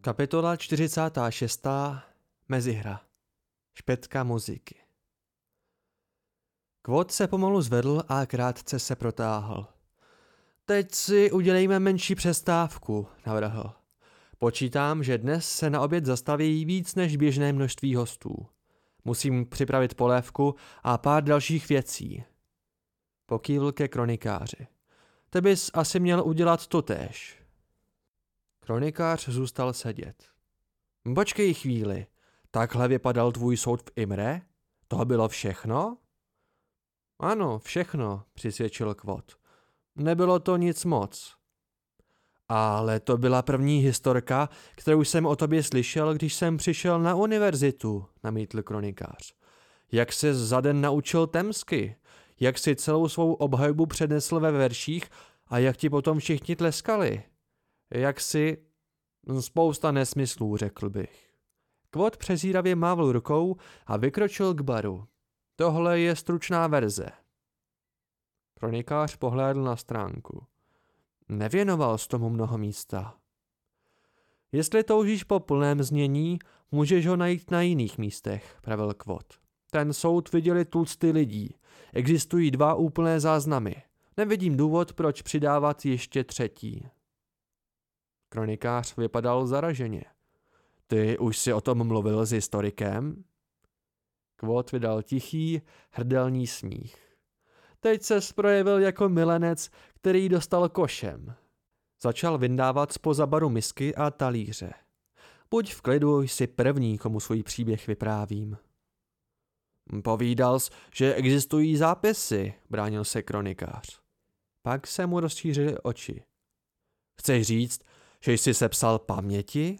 Kapitola 46. Mezihra. Špetka muziky. Kvot se pomalu zvedl a krátce se protáhl. Teď si udělejme menší přestávku, navrhl. Počítám, že dnes se na oběd zastaví víc než běžné množství hostů. Musím připravit polévku a pár dalších věcí. Pokývl ke kronikáři. Ty bys asi měl udělat to též. Kronikář zůstal sedět. Počkej chvíli, takhle vypadal tvůj soud v Imre? To bylo všechno? Ano, všechno, přisvědčil Kvot. Nebylo to nic moc. Ale to byla první historka, kterou jsem o tobě slyšel, když jsem přišel na univerzitu, namítl kronikář. Jak se za den naučil temsky, jak si celou svou obhajbu přednesl ve verších a jak ti potom všichni tleskali. Jak si... Spousta nesmyslů, řekl bych. Kvot přezíravě mávl rukou a vykročil k baru. Tohle je stručná verze. Kronikář pohlédl na stránku. Nevěnoval s tomu mnoho místa. Jestli toužíš po plném znění, můžeš ho najít na jiných místech, pravil Kvot. Ten soud viděli tucty lidí. Existují dva úplné záznamy. Nevidím důvod, proč přidávat ještě třetí. Kronikář vypadal zaraženě. Ty už si o tom mluvil s historikem? Kvot vydal tichý, hrdelní smích. Teď se projevil jako milenec, který dostal košem. Začal vyndávat spoza baru misky a talíře. Buď v klidu, jsi první, komu svůj příběh vyprávím. Povídal že existují zápisy, bránil se kronikář. Pak se mu rozšířily oči. Chceš říct, že jsi sepsal paměti?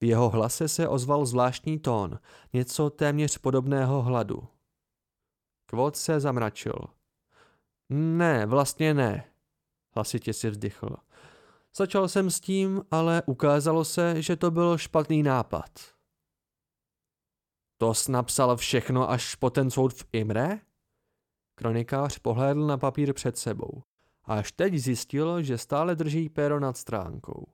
V jeho hlase se ozval zvláštní tón, něco téměř podobného hladu. Kvot se zamračil. Ne, vlastně ne, hlasitě si vzdychl. Začal jsem s tím, ale ukázalo se, že to byl špatný nápad. To napsal všechno až po ten soud v Imre? Kronikář pohlédl na papír před sebou. Až teď zjistil, že stále drží péro nad stránkou.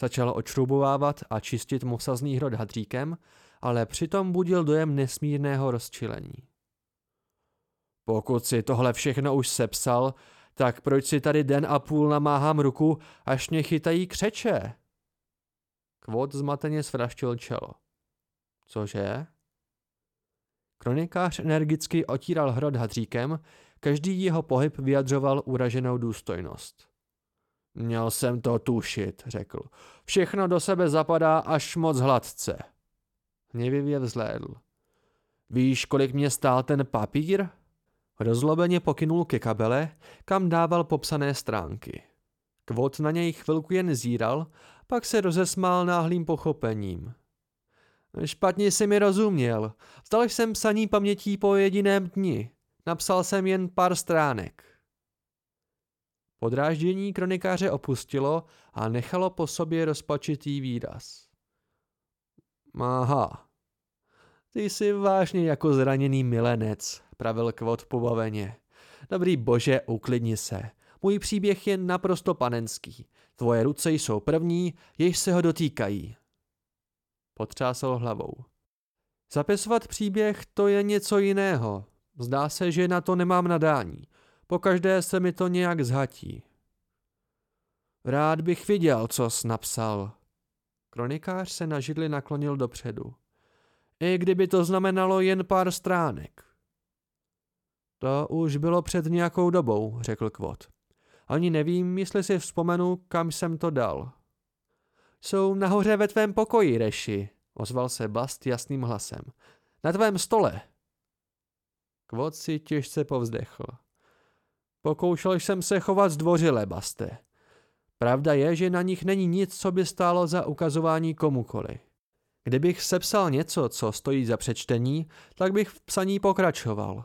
Začal očrubovávat a čistit mosazný hrot hadříkem, ale přitom budil dojem nesmírného rozčilení. Pokud si tohle všechno už sepsal, tak proč si tady den a půl namáhám ruku, až mě chytají křeče? Kvot zmateně svraštil čelo. Cože? Kronikář energicky otíral hrot hadříkem, každý jeho pohyb vyjadřoval uraženou důstojnost. Měl jsem to tušit, řekl. Všechno do sebe zapadá až moc hladce. Hněvivě vzlédl. Víš, kolik mě stál ten papír? Rozlobeně pokynul ke kabele, kam dával popsané stránky. Kvot na něj chvilku jen zíral, pak se rozesmál náhlým pochopením. Špatně si mi rozuměl. Vzdal jsem psaní pamětí po jediném dni. Napsal jsem jen pár stránek. Podráždění kronikáře opustilo a nechalo po sobě rozpačitý výraz. Aha. Ty jsi vážně jako zraněný milenec, pravil kvot pobaveně. Dobrý bože, uklidni se. Můj příběh je naprosto panenský. Tvoje ruce jsou první, jež se ho dotýkají. Potřásl hlavou. Zapisovat příběh to je něco jiného. Zdá se, že na to nemám nadání. Pokaždé se mi to nějak zhatí. Rád bych viděl, co jsi napsal. Kronikář se na židli naklonil dopředu. I kdyby to znamenalo jen pár stránek. To už bylo před nějakou dobou, řekl Kvot. Ani nevím, jestli si vzpomenu, kam jsem to dal. Jsou nahoře ve tvém pokoji, Reši, ozval se Bast jasným hlasem. Na tvém stole. Kvot si těžce povzdechl. Pokoušel jsem se chovat zdvořile, Baste. Pravda je, že na nich není nic, co by stálo za ukazování komukoli. Kdybych sepsal něco, co stojí za přečtení, tak bych v psaní pokračoval.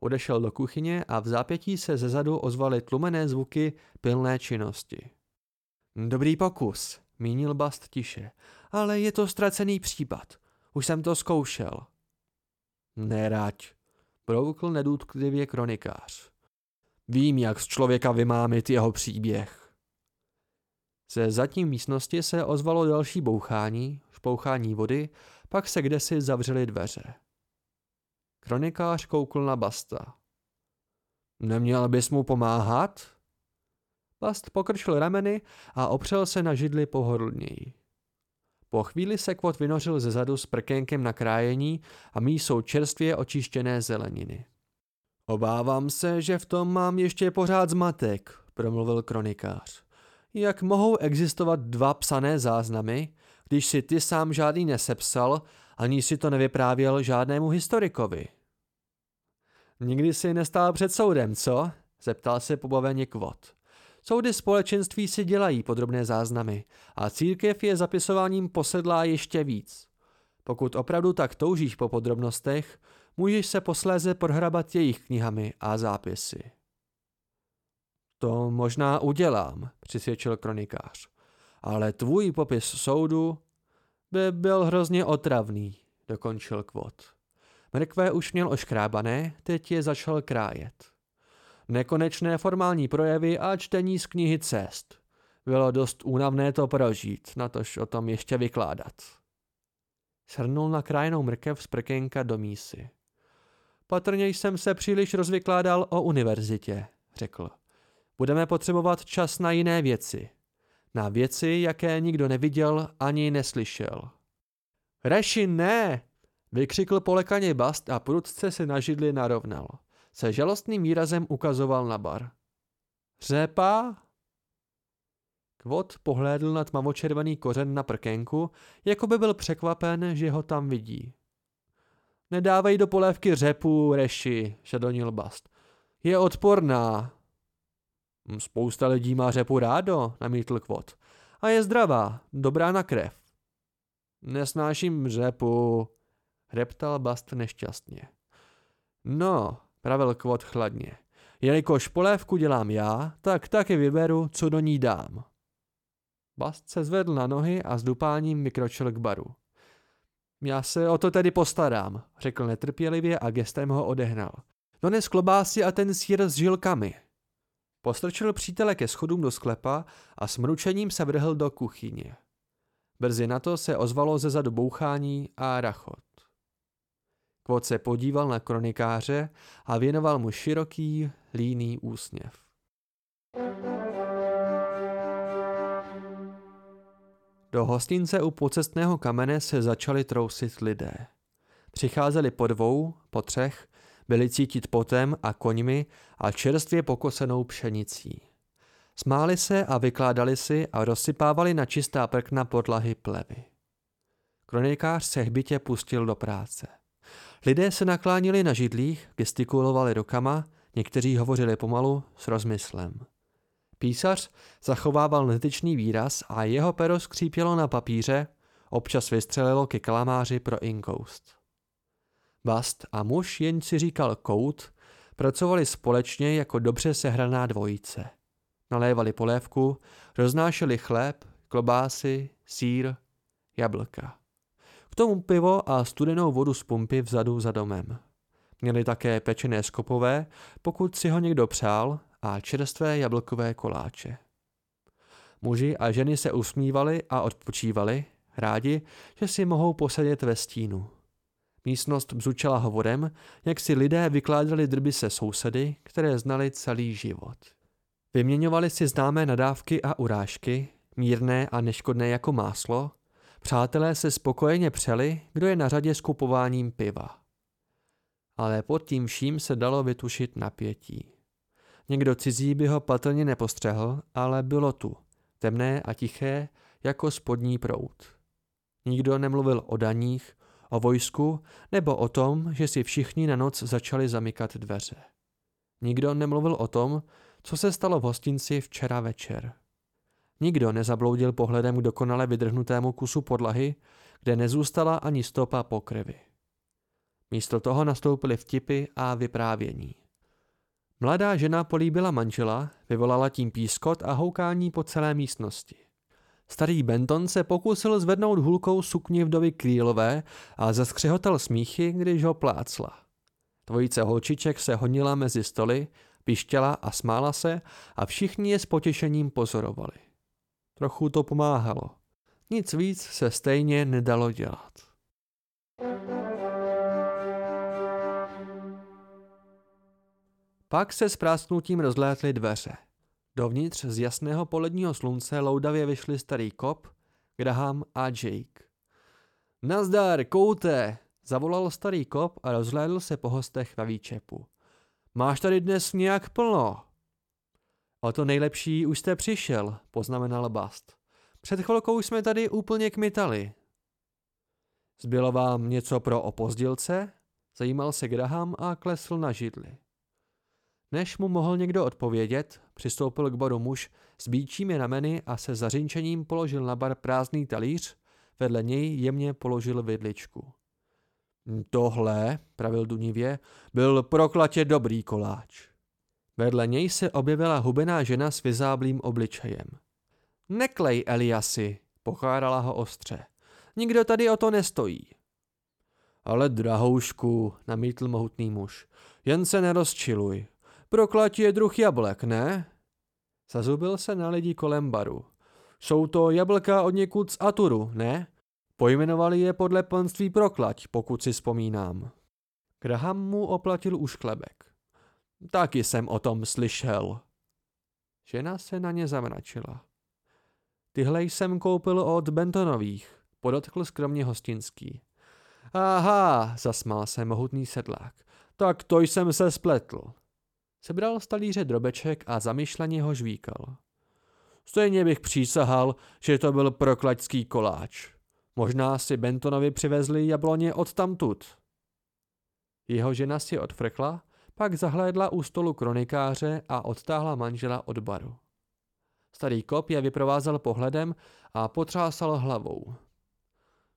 Odešel do kuchyně a v zápětí se zezadu ozvaly tlumené zvuky pilné činnosti. Dobrý pokus, mínil Bast tiše. Ale je to ztracený případ. Už jsem to zkoušel. Nerať, broukl nedůtklivě kronikář. Vím, jak z člověka vymámit jeho příběh. Ze zadní místnosti se ozvalo další bouchání, špouchání vody, pak se kdesi zavřely dveře. Kronikář koukl na Basta. Neměl bys mu pomáhat? Bast pokrčil rameny a opřel se na židli pohodlněji. Po chvíli se kvot vynořil ze zadu s prkénkem na krájení a mísou čerstvě očištěné zeleniny. Obávám se, že v tom mám ještě pořád zmatek, promluvil kronikář. Jak mohou existovat dva psané záznamy, když si ty sám žádný nesepsal, ani si to nevyprávěl žádnému historikovi? Nikdy si nestál před soudem, co? zeptal se pobaveně Kvot. Soudy společenství si dělají podrobné záznamy a církev je zapisováním posedlá ještě víc. Pokud opravdu tak toužíš po podrobnostech, můžeš se posléze prohrabat jejich knihami a zápisy. To možná udělám, přisvědčil kronikář. Ale tvůj popis soudu by byl hrozně otravný, dokončil Kvot. Mrkve už měl oškrábané, teď je začal krájet. Nekonečné formální projevy a čtení z knihy cest. Bylo dost únavné to prožít, natož o tom ještě vykládat. Shrnul na krajnou mrkev z prkenka do mísy. Patrně jsem se příliš rozvykládal o univerzitě, řekl. Budeme potřebovat čas na jiné věci. Na věci, jaké nikdo neviděl ani neslyšel. Reši, ne! Vykřikl polekaně Bast a prudce se na židli narovnal. Se žalostným výrazem ukazoval na bar. Řepa? Kvot pohlédl na tmavočervený kořen na prkénku, jako by byl překvapen, že ho tam vidí. Nedávej do polévky řepu, Reši, šadonil Bast. Je odporná. Spousta lidí má řepu rádo, namítl Kvot. A je zdravá, dobrá na krev. Nesnáším řepu, reptal Bast nešťastně. No, pravil Kvot chladně. Jelikož polévku dělám já, tak taky vyberu, co do ní dám. Bast se zvedl na nohy a s dupáním vykročil k baru. Já se o to tedy postarám, řekl netrpělivě a gestem ho odehnal. Dones klobásy a ten sír s žilkami. Postrčil přítele ke schodům do sklepa a s mručením se vrhl do kuchyně. Brzy na to se ozvalo ze zadu bouchání a rachot. Kvot se podíval na kronikáře a věnoval mu široký, líný úsměv. Do hostince u pocestného kamene se začali trousit lidé. Přicházeli po dvou, po třech, byli cítit potem a koňmi a čerstvě pokosenou pšenicí. Smáli se a vykládali si a rozsypávali na čistá prkna podlahy plevy. Kronikář se hbitě pustil do práce. Lidé se naklánili na židlích, gestikulovali rukama, někteří hovořili pomalu s rozmyslem. Písař zachovával netyčný výraz a jeho pero skřípělo na papíře, občas vystřelilo ke kalamáři pro inkoust. Bast a muž, jen si říkal kout, pracovali společně jako dobře sehraná dvojice. Nalévali polévku, roznášeli chléb, klobásy, sír, jablka. K tomu pivo a studenou vodu z pumpy vzadu za domem. Měli také pečené skopové, pokud si ho někdo přál, a čerstvé jablkové koláče. Muži a ženy se usmívali a odpočívali, rádi, že si mohou posedět ve stínu. Místnost bzučela hovorem, jak si lidé vykládali drby se sousedy, které znali celý život. Vyměňovali si známé nadávky a urážky, mírné a neškodné jako máslo, přátelé se spokojeně přeli, kdo je na řadě s kupováním piva. Ale pod tím vším se dalo vytušit napětí. Někdo cizí by ho patrně nepostřehl, ale bylo tu, temné a tiché, jako spodní prout. Nikdo nemluvil o daních, o vojsku nebo o tom, že si všichni na noc začali zamykat dveře. Nikdo nemluvil o tom, co se stalo v hostinci včera večer. Nikdo nezabloudil pohledem k dokonale vydrhnutému kusu podlahy, kde nezůstala ani stopa pokrvy. Místo toho nastoupily vtipy a vyprávění. Mladá žena políbila manžela, vyvolala tím pískot a houkání po celé místnosti. Starý Benton se pokusil zvednout hulkou sukni vdovy Krýlové a zaskřehotal smíchy, když ho plácla. Dvojice holčiček se honila mezi stoly, pištěla a smála se a všichni je s potěšením pozorovali. Trochu to pomáhalo. Nic víc se stejně nedalo dělat. Pak se s prásknutím rozlétly dveře. Dovnitř z jasného poledního slunce loudavě vyšli starý kop, Graham a Jake. Nazdar, koute, zavolal starý kop a rozhlédl se po hostech ve výčepu. Máš tady dnes nějak plno? O to nejlepší už jste přišel, poznamenal Bast. Před chvilkou jsme tady úplně kmitali. Zbylo vám něco pro opozdilce? Zajímal se Graham a klesl na židli. Než mu mohl někdo odpovědět, přistoupil k baru muž s bíčími rameny a se zařinčením položil na bar prázdný talíř, vedle něj jemně položil vidličku. Tohle, pravil dunivě, byl proklatě dobrý koláč. Vedle něj se objevila hubená žena s vyzáblým obličejem. Neklej, Eliasi, pochárala ho ostře. Nikdo tady o to nestojí. Ale drahoušku, namítl mohutný muž, jen se nerozčiluj. Proklatí je druh jablek, ne? Zazubil se na lidi kolem baru. Jsou to jablka od někud z Aturu, ne? Pojmenovali je podle panství Proklať, pokud si vzpomínám. Graham mu oplatil už chlebek. Taky jsem o tom slyšel. Žena se na ně zamračila. Tyhle jsem koupil od Bentonových, podotkl skromně hostinský. Aha, zasmál se mohutný sedlák. Tak to jsem se spletl. Sebral z talíře drobeček a zamyšleně ho žvíkal. Stejně bych přísahal, že to byl proklaďský koláč. Možná si Bentonovi přivezli jabloně od tamtud. Jeho žena si odfrkla, pak zahlédla u stolu kronikáře a odtáhla manžela od baru. Starý kop je vyprovázel pohledem a potřásal hlavou.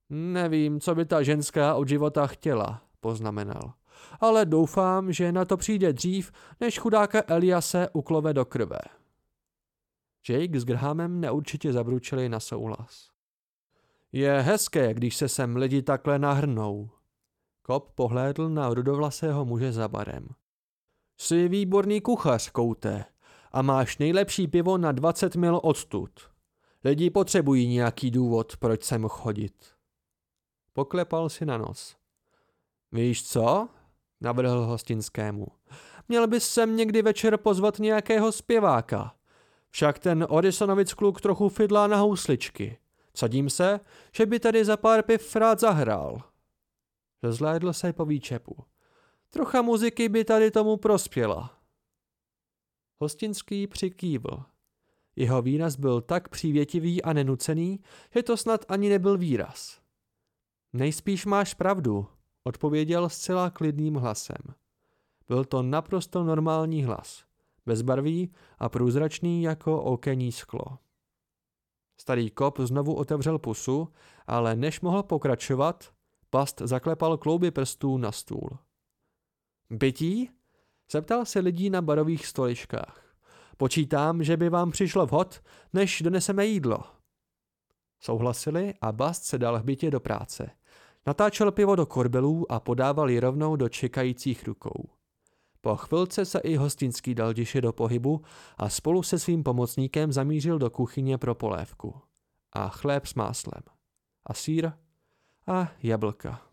Nevím, co by ta ženská od života chtěla, poznamenal. Ale doufám, že na to přijde dřív, než chudáka Eliase uklove do krve. Jake s Grahamem neurčitě zabručili na souhlas. Je hezké, když se sem lidi takhle nahrnou. Kop pohlédl na rudovlasého muže za barem. Jsi výborný kuchař, Kouté, a máš nejlepší pivo na 20 mil odstud. Lidi potřebují nějaký důvod, proč sem chodit. Poklepal si na nos. Víš co? Navrhl hostinskému. Měl bys sem někdy večer pozvat nějakého zpěváka. Však ten Odisonovic kluk trochu fidlá na housličky. Sadím se, že by tady za pár piv rád zahrál. Rozhlédl se po výčepu. Trocha muziky by tady tomu prospěla. Hostinský přikývl. Jeho výraz byl tak přívětivý a nenucený, že to snad ani nebyl výraz. Nejspíš máš pravdu, odpověděl zcela klidným hlasem. Byl to naprosto normální hlas, bezbarvý a průzračný jako okenní sklo. Starý kop znovu otevřel pusu, ale než mohl pokračovat, past zaklepal klouby prstů na stůl. Bytí? Zeptal se lidí na barových stoličkách. Počítám, že by vám přišlo vhod, než doneseme jídlo. Souhlasili a Bast se dal v bytě do práce. Natáčel pivo do korbelů a podával ji rovnou do čekajících rukou. Po chvilce se i hostinský dal tiše do pohybu a spolu se svým pomocníkem zamířil do kuchyně pro polévku. A chléb s máslem. A sír a jablka.